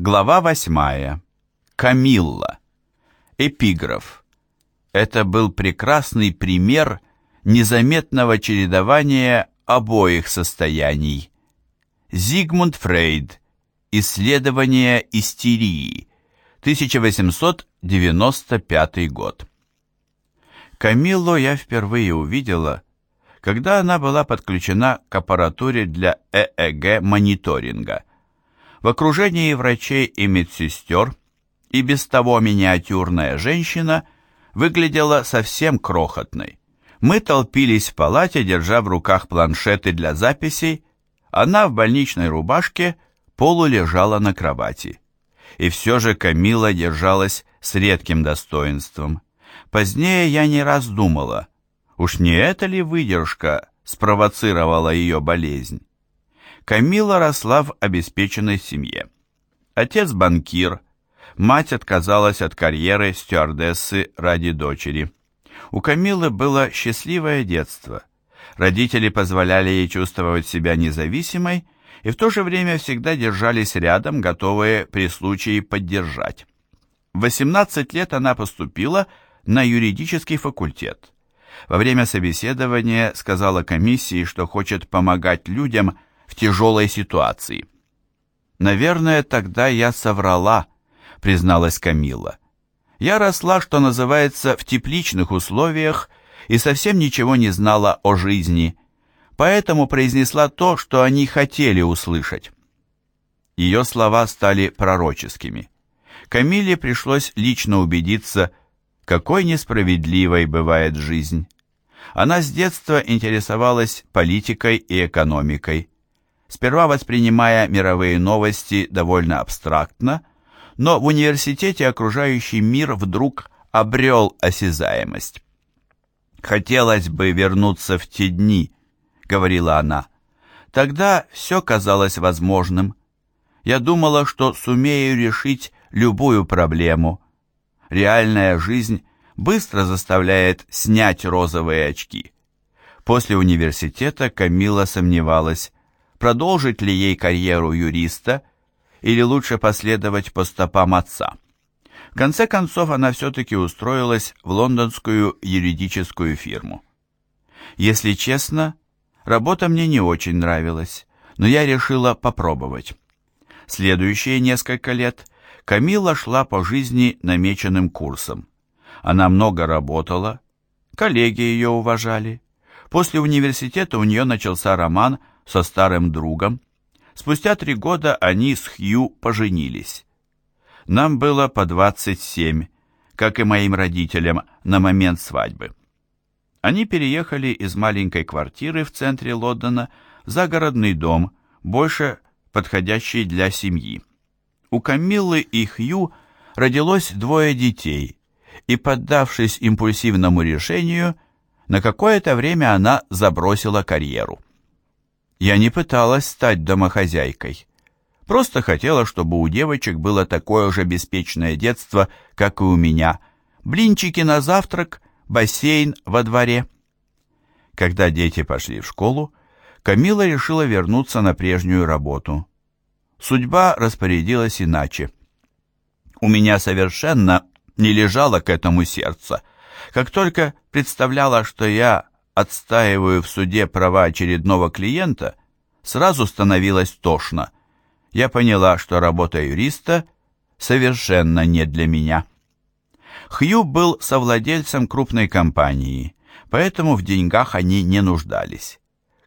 Глава восьмая. Камилла. Эпиграф. Это был прекрасный пример незаметного чередования обоих состояний. Зигмунд Фрейд. Исследование истерии. 1895 год. Камиллу я впервые увидела, когда она была подключена к аппаратуре для ЭЭГ-мониторинга. В окружении врачей и медсестер и без того миниатюрная женщина выглядела совсем крохотной. Мы толпились в палате, держа в руках планшеты для записей, она в больничной рубашке полулежала на кровати. И все же Камила держалась с редким достоинством. Позднее я не раз думала, уж не эта ли выдержка спровоцировала ее болезнь? Камила росла в обеспеченной семье. Отец банкир, мать отказалась от карьеры стюардессы ради дочери. У Камилы было счастливое детство. Родители позволяли ей чувствовать себя независимой и в то же время всегда держались рядом, готовые при случае поддержать. В 18 лет она поступила на юридический факультет. Во время собеседования сказала комиссии, что хочет помогать людям – в тяжелой ситуации. «Наверное, тогда я соврала», — призналась Камила. «Я росла, что называется, в тепличных условиях и совсем ничего не знала о жизни, поэтому произнесла то, что они хотели услышать». Ее слова стали пророческими. Камиле пришлось лично убедиться, какой несправедливой бывает жизнь. Она с детства интересовалась политикой и экономикой сперва воспринимая мировые новости довольно абстрактно, но в университете окружающий мир вдруг обрел осязаемость. «Хотелось бы вернуться в те дни», — говорила она. «Тогда все казалось возможным. Я думала, что сумею решить любую проблему. Реальная жизнь быстро заставляет снять розовые очки». После университета Камила сомневалась, продолжить ли ей карьеру юриста или лучше последовать по стопам отца. В конце концов, она все-таки устроилась в лондонскую юридическую фирму. Если честно, работа мне не очень нравилась, но я решила попробовать. Следующие несколько лет Камила шла по жизни намеченным курсом. Она много работала, коллеги ее уважали. После университета у нее начался роман со старым другом. Спустя три года они с Хью поженились. Нам было по 27, как и моим родителям, на момент свадьбы. Они переехали из маленькой квартиры в центре Лондона в загородный дом, больше подходящий для семьи. У Камиллы и Хью родилось двое детей, и, поддавшись импульсивному решению, на какое-то время она забросила карьеру. Я не пыталась стать домохозяйкой. Просто хотела, чтобы у девочек было такое же беспечное детство, как и у меня. Блинчики на завтрак, бассейн во дворе. Когда дети пошли в школу, Камила решила вернуться на прежнюю работу. Судьба распорядилась иначе. У меня совершенно не лежало к этому сердце. Как только представляла, что я отстаиваю в суде права очередного клиента, сразу становилось тошно. Я поняла, что работа юриста совершенно не для меня. Хью был совладельцем крупной компании, поэтому в деньгах они не нуждались.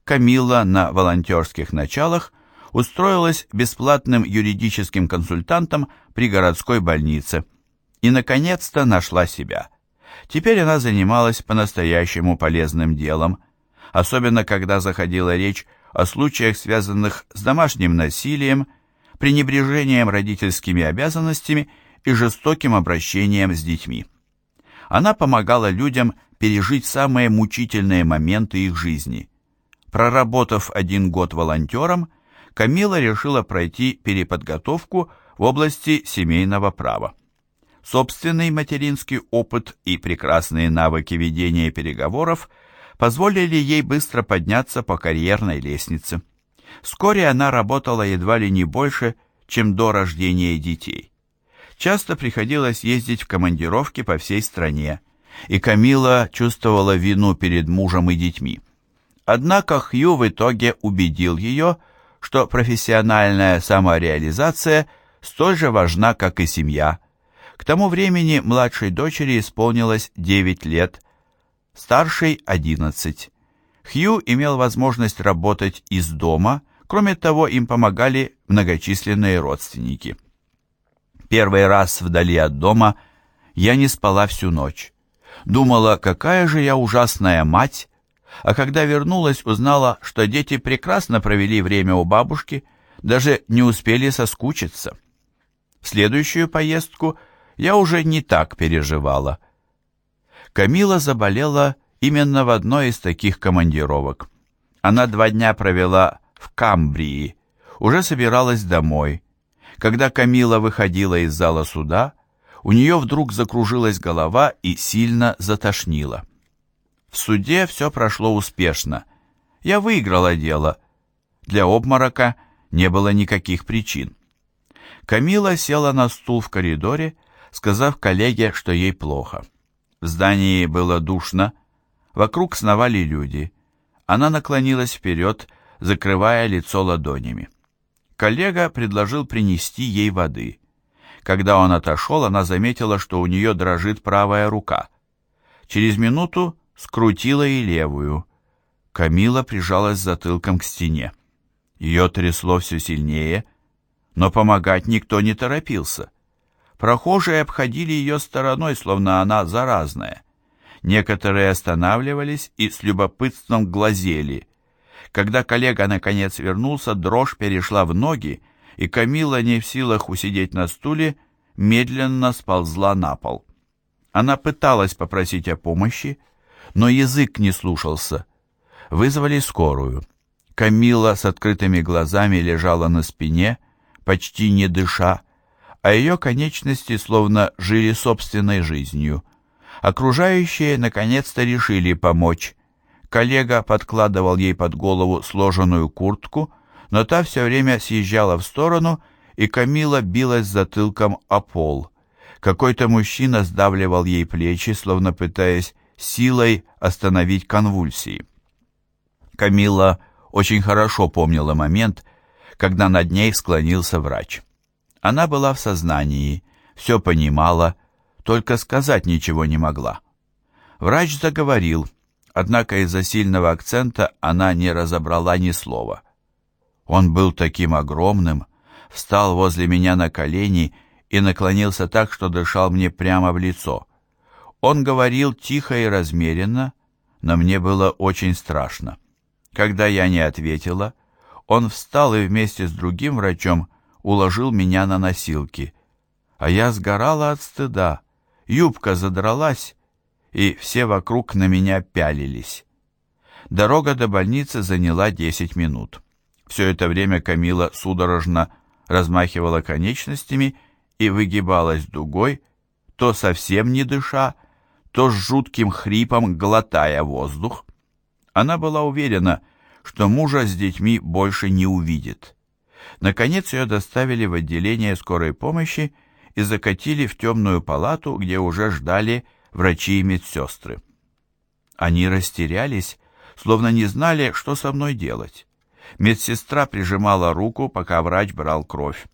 Камила на волонтерских началах устроилась бесплатным юридическим консультантом при городской больнице и, наконец-то, нашла себя – Теперь она занималась по-настоящему полезным делом, особенно когда заходила речь о случаях, связанных с домашним насилием, пренебрежением родительскими обязанностями и жестоким обращением с детьми. Она помогала людям пережить самые мучительные моменты их жизни. Проработав один год волонтером, Камила решила пройти переподготовку в области семейного права. Собственный материнский опыт и прекрасные навыки ведения переговоров позволили ей быстро подняться по карьерной лестнице. Вскоре она работала едва ли не больше, чем до рождения детей. Часто приходилось ездить в командировки по всей стране, и Камила чувствовала вину перед мужем и детьми. Однако Хью в итоге убедил ее, что профессиональная самореализация столь же важна, как и семья. К тому времени младшей дочери исполнилось 9 лет, старшей – 11. Хью имел возможность работать из дома, кроме того, им помогали многочисленные родственники. Первый раз вдали от дома я не спала всю ночь. Думала, какая же я ужасная мать, а когда вернулась, узнала, что дети прекрасно провели время у бабушки, даже не успели соскучиться. В следующую поездку я уже не так переживала. Камила заболела именно в одной из таких командировок. Она два дня провела в Камбрии, уже собиралась домой. Когда Камила выходила из зала суда, у нее вдруг закружилась голова и сильно затошнило. В суде все прошло успешно. Я выиграла дело. Для обморока не было никаких причин. Камила села на стул в коридоре, сказав коллеге, что ей плохо. В здании было душно, вокруг сновали люди. Она наклонилась вперед, закрывая лицо ладонями. Коллега предложил принести ей воды. Когда он отошел, она заметила, что у нее дрожит правая рука. Через минуту скрутила и левую. Камила прижалась затылком к стене. Ее трясло все сильнее, но помогать никто не торопился. Прохожие обходили ее стороной, словно она заразная. Некоторые останавливались и с любопытством глазели. Когда коллега наконец вернулся, дрожь перешла в ноги, и Камила, не в силах усидеть на стуле, медленно сползла на пол. Она пыталась попросить о помощи, но язык не слушался. Вызвали скорую. Камила с открытыми глазами лежала на спине, почти не дыша, а ее конечности словно жили собственной жизнью. Окружающие наконец-то решили помочь. Коллега подкладывал ей под голову сложенную куртку, но та все время съезжала в сторону, и Камила билась затылком о пол. Какой-то мужчина сдавливал ей плечи, словно пытаясь силой остановить конвульсии. Камила очень хорошо помнила момент, когда над ней склонился врач. Она была в сознании, все понимала, только сказать ничего не могла. Врач заговорил, однако из-за сильного акцента она не разобрала ни слова. Он был таким огромным, встал возле меня на колени и наклонился так, что дышал мне прямо в лицо. Он говорил тихо и размеренно, но мне было очень страшно. Когда я не ответила, он встал и вместе с другим врачом уложил меня на носилки. А я сгорала от стыда, юбка задралась, и все вокруг на меня пялились. Дорога до больницы заняла десять минут. Все это время Камила судорожно размахивала конечностями и выгибалась дугой, то совсем не дыша, то с жутким хрипом глотая воздух. Она была уверена, что мужа с детьми больше не увидит. Наконец ее доставили в отделение скорой помощи и закатили в темную палату, где уже ждали врачи и медсестры. Они растерялись, словно не знали, что со мной делать. Медсестра прижимала руку, пока врач брал кровь.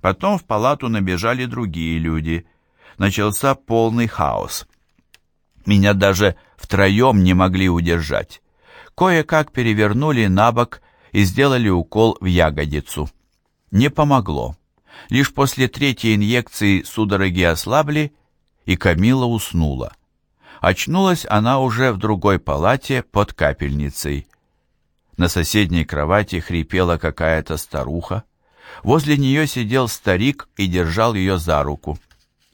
Потом в палату набежали другие люди. Начался полный хаос. Меня даже втроем не могли удержать. Кое-как перевернули на бок и сделали укол в ягодицу. Не помогло. Лишь после третьей инъекции судороги ослабли, и Камила уснула. Очнулась она уже в другой палате под капельницей. На соседней кровати хрипела какая-то старуха. Возле нее сидел старик и держал ее за руку.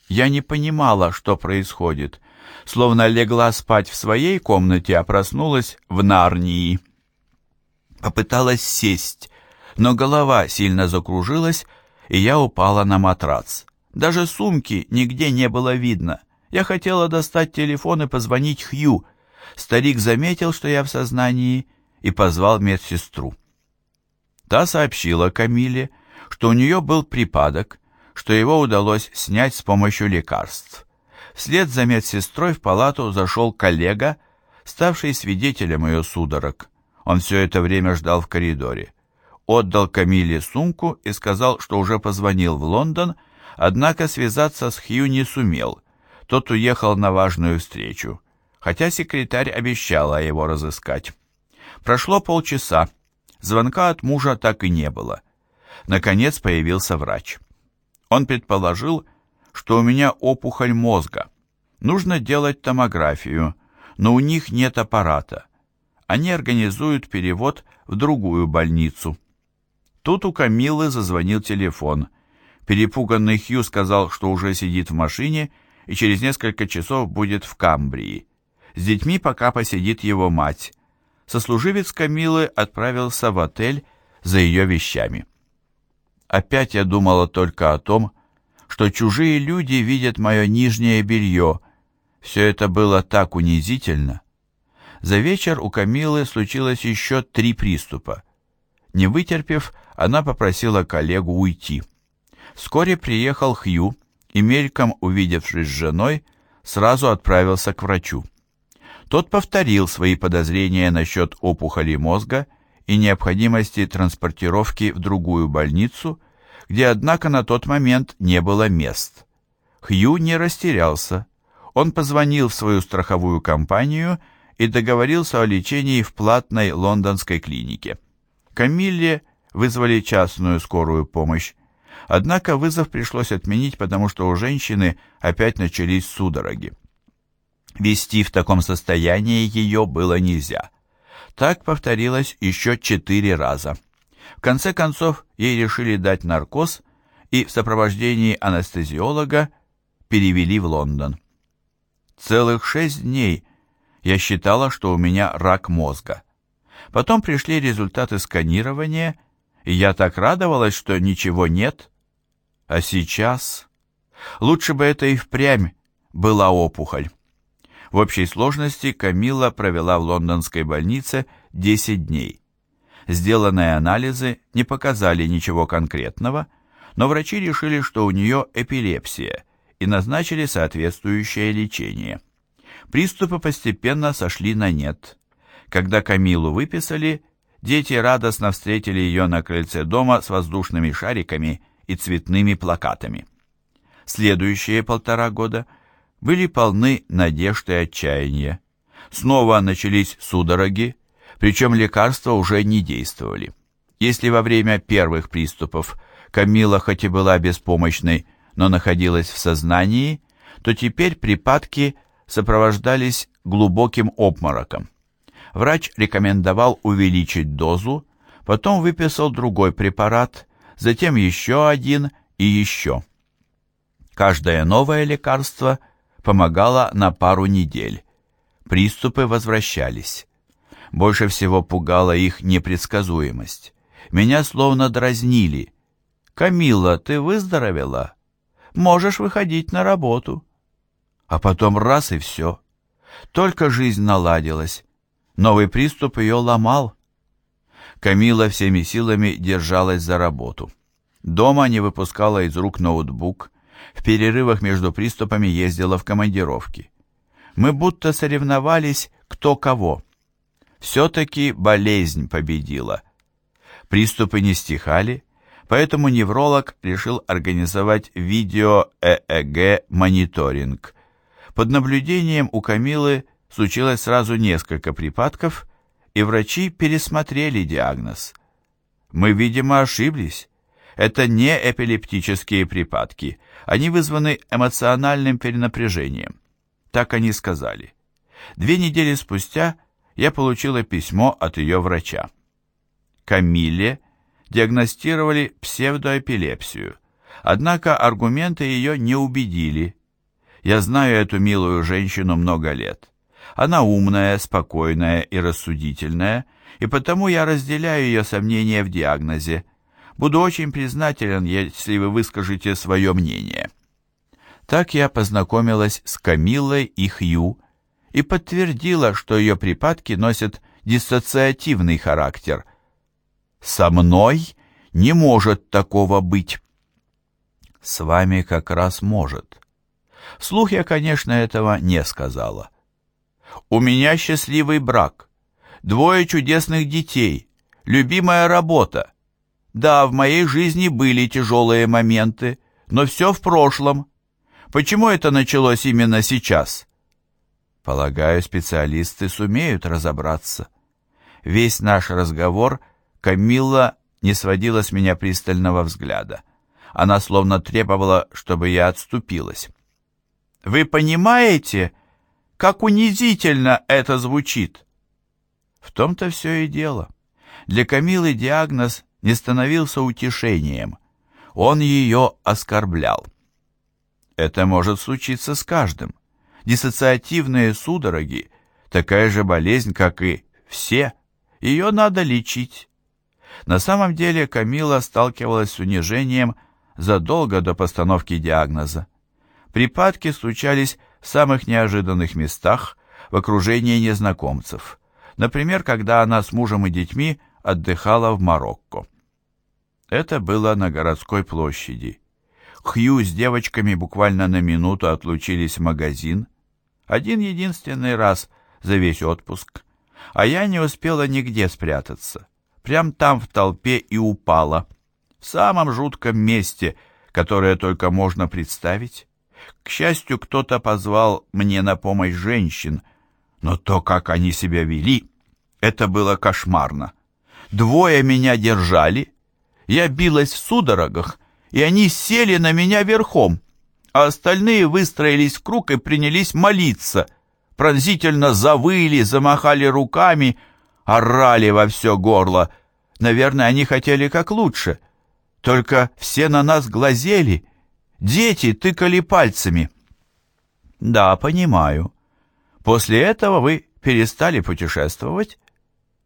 Я не понимала, что происходит, словно легла спать в своей комнате, а проснулась в Нарнии. Попыталась сесть, но голова сильно закружилась, и я упала на матрац. Даже сумки нигде не было видно. Я хотела достать телефон и позвонить Хью. Старик заметил, что я в сознании, и позвал медсестру. Та сообщила Камиле, что у нее был припадок, что его удалось снять с помощью лекарств. Вслед за медсестрой в палату зашел коллега, ставший свидетелем ее судорог. Он все это время ждал в коридоре. Отдал Камиле сумку и сказал, что уже позвонил в Лондон, однако связаться с Хью не сумел. Тот уехал на важную встречу, хотя секретарь обещала его разыскать. Прошло полчаса. Звонка от мужа так и не было. Наконец появился врач. Он предположил, что у меня опухоль мозга. Нужно делать томографию, но у них нет аппарата. Они организуют перевод в другую больницу. Тут у Камилы зазвонил телефон. Перепуганный Хью сказал, что уже сидит в машине и через несколько часов будет в Камбрии. С детьми пока посидит его мать. Сослуживец Камилы отправился в отель за ее вещами. Опять я думала только о том, что чужие люди видят мое нижнее белье. Все это было так унизительно. За вечер у Камилы случилось еще три приступа. Не вытерпев, она попросила коллегу уйти. Вскоре приехал Хью и, мельком увидевшись с женой, сразу отправился к врачу. Тот повторил свои подозрения насчет опухоли мозга и необходимости транспортировки в другую больницу, где, однако, на тот момент не было мест. Хью не растерялся. Он позвонил в свою страховую компанию и договорился о лечении в платной лондонской клинике. Камилле вызвали частную скорую помощь. Однако вызов пришлось отменить, потому что у женщины опять начались судороги. Вести в таком состоянии ее было нельзя. Так повторилось еще четыре раза. В конце концов, ей решили дать наркоз и в сопровождении анестезиолога перевели в Лондон. Целых шесть дней я считала, что у меня рак мозга. Потом пришли результаты сканирования, и я так радовалась, что ничего нет. А сейчас... Лучше бы это и впрямь была опухоль. В общей сложности Камила провела в лондонской больнице 10 дней. Сделанные анализы не показали ничего конкретного, но врачи решили, что у нее эпилепсия, и назначили соответствующее лечение. Приступы постепенно сошли на нет. Когда Камилу выписали, дети радостно встретили ее на крыльце дома с воздушными шариками и цветными плакатами. Следующие полтора года – были полны надежд и отчаяния. Снова начались судороги, причем лекарства уже не действовали. Если во время первых приступов Камила хоть и была беспомощной, но находилась в сознании, то теперь припадки сопровождались глубоким обмороком. Врач рекомендовал увеличить дозу, потом выписал другой препарат, затем еще один и еще. Каждое новое лекарство помогала на пару недель. Приступы возвращались. Больше всего пугала их непредсказуемость. Меня словно дразнили. «Камилла, ты выздоровела? Можешь выходить на работу». А потом раз и все. Только жизнь наладилась. Новый приступ ее ломал. Камила всеми силами держалась за работу. Дома не выпускала из рук ноутбук, в перерывах между приступами ездила в командировки. Мы будто соревновались кто кого. Все-таки болезнь победила. Приступы не стихали, поэтому невролог решил организовать видео-ЭЭГ-мониторинг. Под наблюдением у Камилы случилось сразу несколько припадков, и врачи пересмотрели диагноз. Мы, видимо, ошиблись. Это не эпилептические припадки, они вызваны эмоциональным перенапряжением. Так они сказали. Две недели спустя я получила письмо от ее врача. Камиле диагностировали псевдоэпилепсию, однако аргументы ее не убедили. Я знаю эту милую женщину много лет. Она умная, спокойная и рассудительная, и потому я разделяю ее сомнения в диагнозе, Буду очень признателен, если вы выскажете свое мнение. Так я познакомилась с Камиллой и Хью и подтвердила, что ее припадки носят диссоциативный характер. Со мной не может такого быть. С вами как раз может. Слух я, конечно, этого не сказала. У меня счастливый брак, двое чудесных детей, любимая работа. Да, в моей жизни были тяжелые моменты, но все в прошлом. Почему это началось именно сейчас? Полагаю, специалисты сумеют разобраться. Весь наш разговор Камилла не сводила с меня пристального взгляда. Она словно требовала, чтобы я отступилась. «Вы понимаете, как унизительно это звучит?» В том-то все и дело. Для Камилы диагноз не становился утешением. Он ее оскорблял. Это может случиться с каждым. Диссоциативные судороги – такая же болезнь, как и все. Ее надо лечить. На самом деле Камила сталкивалась с унижением задолго до постановки диагноза. Припадки случались в самых неожиданных местах, в окружении незнакомцев. Например, когда она с мужем и детьми отдыхала в Марокко. Это было на городской площади. Хью с девочками буквально на минуту отлучились в магазин. Один единственный раз за весь отпуск. А я не успела нигде спрятаться. Прям там в толпе и упала. В самом жутком месте, которое только можно представить. К счастью, кто-то позвал мне на помощь женщин, но то, как они себя вели, это было кошмарно. Двое меня держали, я билась в судорогах, и они сели на меня верхом, а остальные выстроились в круг и принялись молиться, пронзительно завыли, замахали руками, орали во все горло. Наверное, они хотели как лучше. Только все на нас глазели, дети тыкали пальцами. Да, понимаю. После этого вы перестали путешествовать?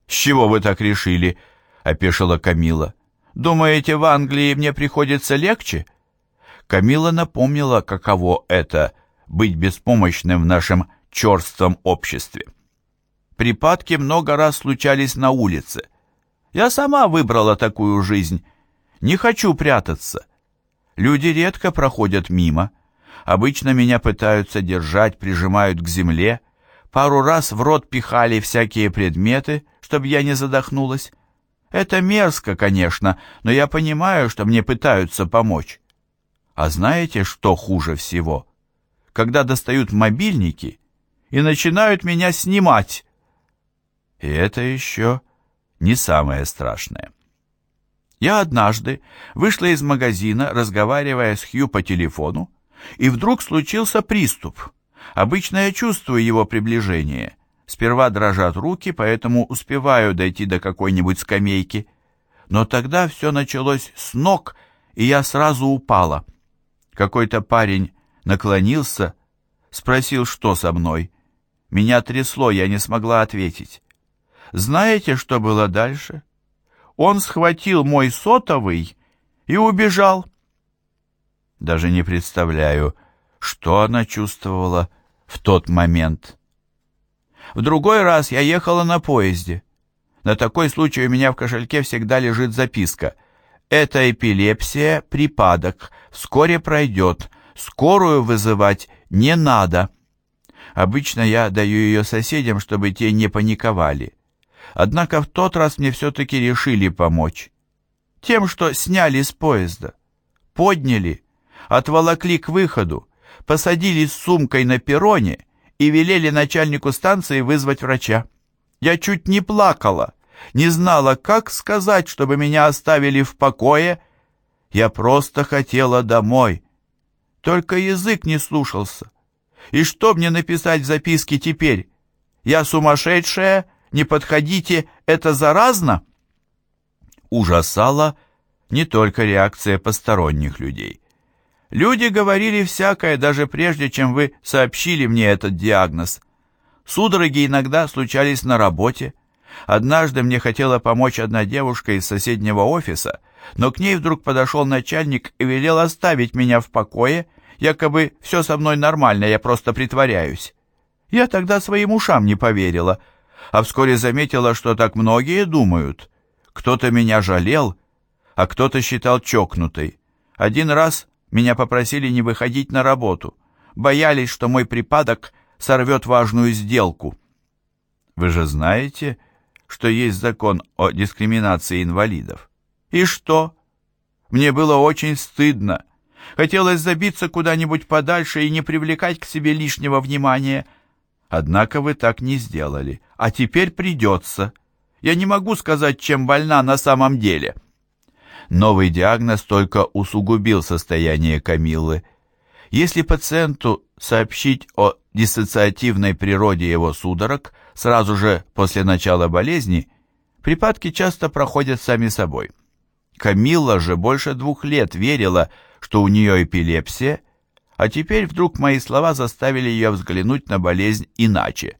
С чего вы так решили? Опешила Камила. Думаете, в Англии мне приходится легче? Камила напомнила, каково это — быть беспомощным в нашем черством обществе. Припадки много раз случались на улице. Я сама выбрала такую жизнь. Не хочу прятаться. Люди редко проходят мимо. Обычно меня пытаются держать, прижимают к земле. Пару раз в рот пихали всякие предметы, чтобы я не задохнулась. Это мерзко, конечно, но я понимаю, что мне пытаются помочь. А знаете, что хуже всего? Когда достают мобильники и начинают меня снимать. И это еще не самое страшное. Я однажды вышла из магазина, разговаривая с Хью по телефону, и вдруг случился приступ. Обычно я чувствую его приближение — Сперва дрожат руки, поэтому успеваю дойти до какой-нибудь скамейки. Но тогда все началось с ног, и я сразу упала. Какой-то парень наклонился, спросил, что со мной. Меня трясло, я не смогла ответить. Знаете, что было дальше? Он схватил мой сотовый и убежал. Даже не представляю, что она чувствовала в тот момент. В другой раз я ехала на поезде. На такой случай у меня в кошельке всегда лежит записка. «Это эпилепсия, припадок, вскоре пройдет, скорую вызывать не надо». Обычно я даю ее соседям, чтобы те не паниковали. Однако в тот раз мне все-таки решили помочь. Тем, что сняли с поезда, подняли, отволокли к выходу, посадили с сумкой на перроне и велели начальнику станции вызвать врача. Я чуть не плакала, не знала, как сказать, чтобы меня оставили в покое. Я просто хотела домой. Только язык не слушался. И что мне написать в записке теперь? Я сумасшедшая, не подходите, это заразно? Ужасала не только реакция посторонних людей. Люди говорили всякое даже прежде, чем вы сообщили мне этот диагноз. Судороги иногда случались на работе. Однажды мне хотела помочь одна девушка из соседнего офиса, но к ней вдруг подошел начальник и велел оставить меня в покое, якобы все со мной нормально, я просто притворяюсь. Я тогда своим ушам не поверила, а вскоре заметила, что так многие думают. Кто-то меня жалел, а кто-то считал чокнутой. Один раз меня попросили не выходить на работу. Боялись, что мой припадок сорвет важную сделку. Вы же знаете, что есть закон о дискриминации инвалидов. И что? Мне было очень стыдно. Хотелось забиться куда-нибудь подальше и не привлекать к себе лишнего внимания. Однако вы так не сделали. А теперь придется. Я не могу сказать, чем больна на самом деле. Новый диагноз только усугубил состояние Камиллы. Если пациенту сообщить о диссоциативной природе его судорог сразу же после начала болезни, припадки часто проходят сами собой. Камилла же больше двух лет верила, что у нее эпилепсия, а теперь вдруг мои слова заставили ее взглянуть на болезнь иначе.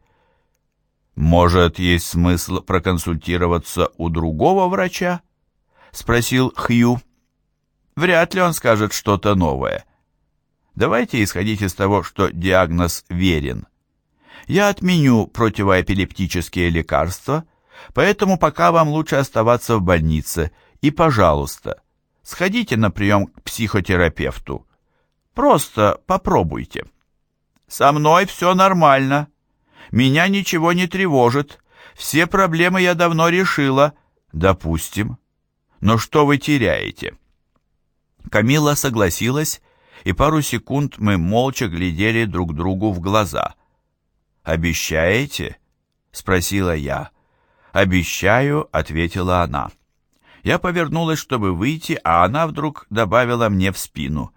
«Может, есть смысл проконсультироваться у другого врача?» — спросил Хью. «Вряд ли он скажет что-то новое. Давайте исходить из того, что диагноз верен. Я отменю противоэпилептические лекарства, поэтому пока вам лучше оставаться в больнице. И, пожалуйста, сходите на прием к психотерапевту. Просто попробуйте. Со мной все нормально. Меня ничего не тревожит. Все проблемы я давно решила. Допустим. Но что вы теряете? Камила согласилась, и пару секунд мы молча глядели друг другу в глаза. «Обещаете?» — спросила я. «Обещаю», — ответила она. Я повернулась, чтобы выйти, а она вдруг добавила мне в спину.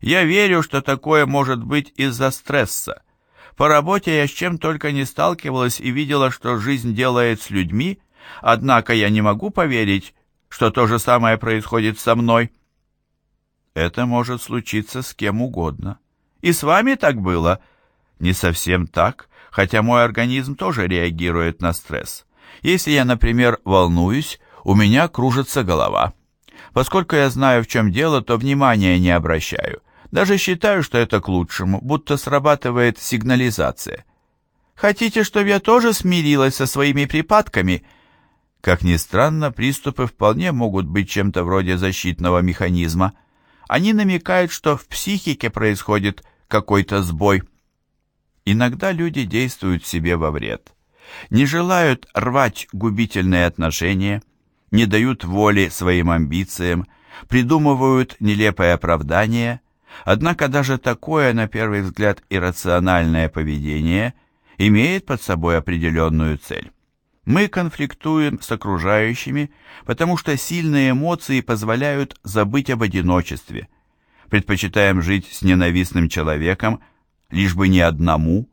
«Я верю, что такое может быть из-за стресса. По работе я с чем только не сталкивалась и видела, что жизнь делает с людьми, однако я не могу поверить, что то же самое происходит со мной». «Это может случиться с кем угодно. И с вами так было?» «Не совсем так, хотя мой организм тоже реагирует на стресс. Если я, например, волнуюсь, у меня кружится голова. Поскольку я знаю, в чем дело, то внимания не обращаю. Даже считаю, что это к лучшему, будто срабатывает сигнализация. Хотите, чтобы я тоже смирилась со своими припадками? Как ни странно, приступы вполне могут быть чем-то вроде защитного механизма. Они намекают, что в психике происходит какой-то сбой. Иногда люди действуют себе во вред. Не желают рвать губительные отношения – не дают воли своим амбициям, придумывают нелепое оправдание, однако даже такое, на первый взгляд, иррациональное поведение имеет под собой определенную цель. Мы конфликтуем с окружающими, потому что сильные эмоции позволяют забыть об одиночестве. Предпочитаем жить с ненавистным человеком, лишь бы не одному.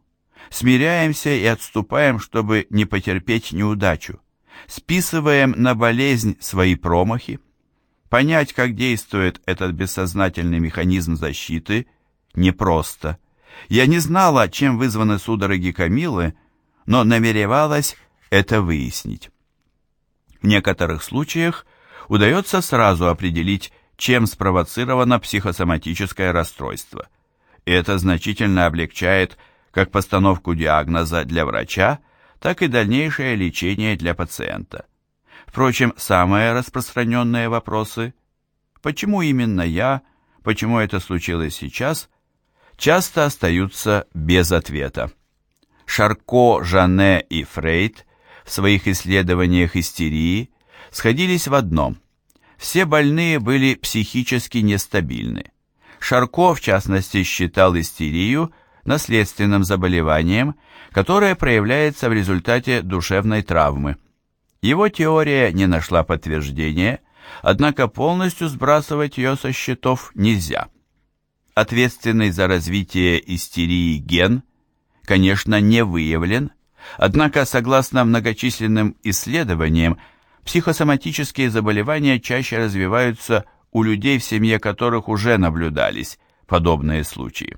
Смиряемся и отступаем, чтобы не потерпеть неудачу списываем на болезнь свои промахи. Понять, как действует этот бессознательный механизм защиты, непросто. Я не знала, чем вызваны судороги Камилы, но намеревалась это выяснить. В некоторых случаях удается сразу определить, чем спровоцировано психосоматическое расстройство. И это значительно облегчает как постановку диагноза для врача, так и дальнейшее лечение для пациента. Впрочем, самые распространенные вопросы «почему именно я?», «почему это случилось сейчас?», часто остаются без ответа. Шарко, Жанне и Фрейд в своих исследованиях истерии сходились в одном – все больные были психически нестабильны. Шарко, в частности, считал истерию наследственным заболеванием, которое проявляется в результате душевной травмы. Его теория не нашла подтверждения, однако полностью сбрасывать ее со счетов нельзя. Ответственный за развитие истерии ген, конечно, не выявлен, однако, согласно многочисленным исследованиям, психосоматические заболевания чаще развиваются у людей, в семье которых уже наблюдались подобные случаи.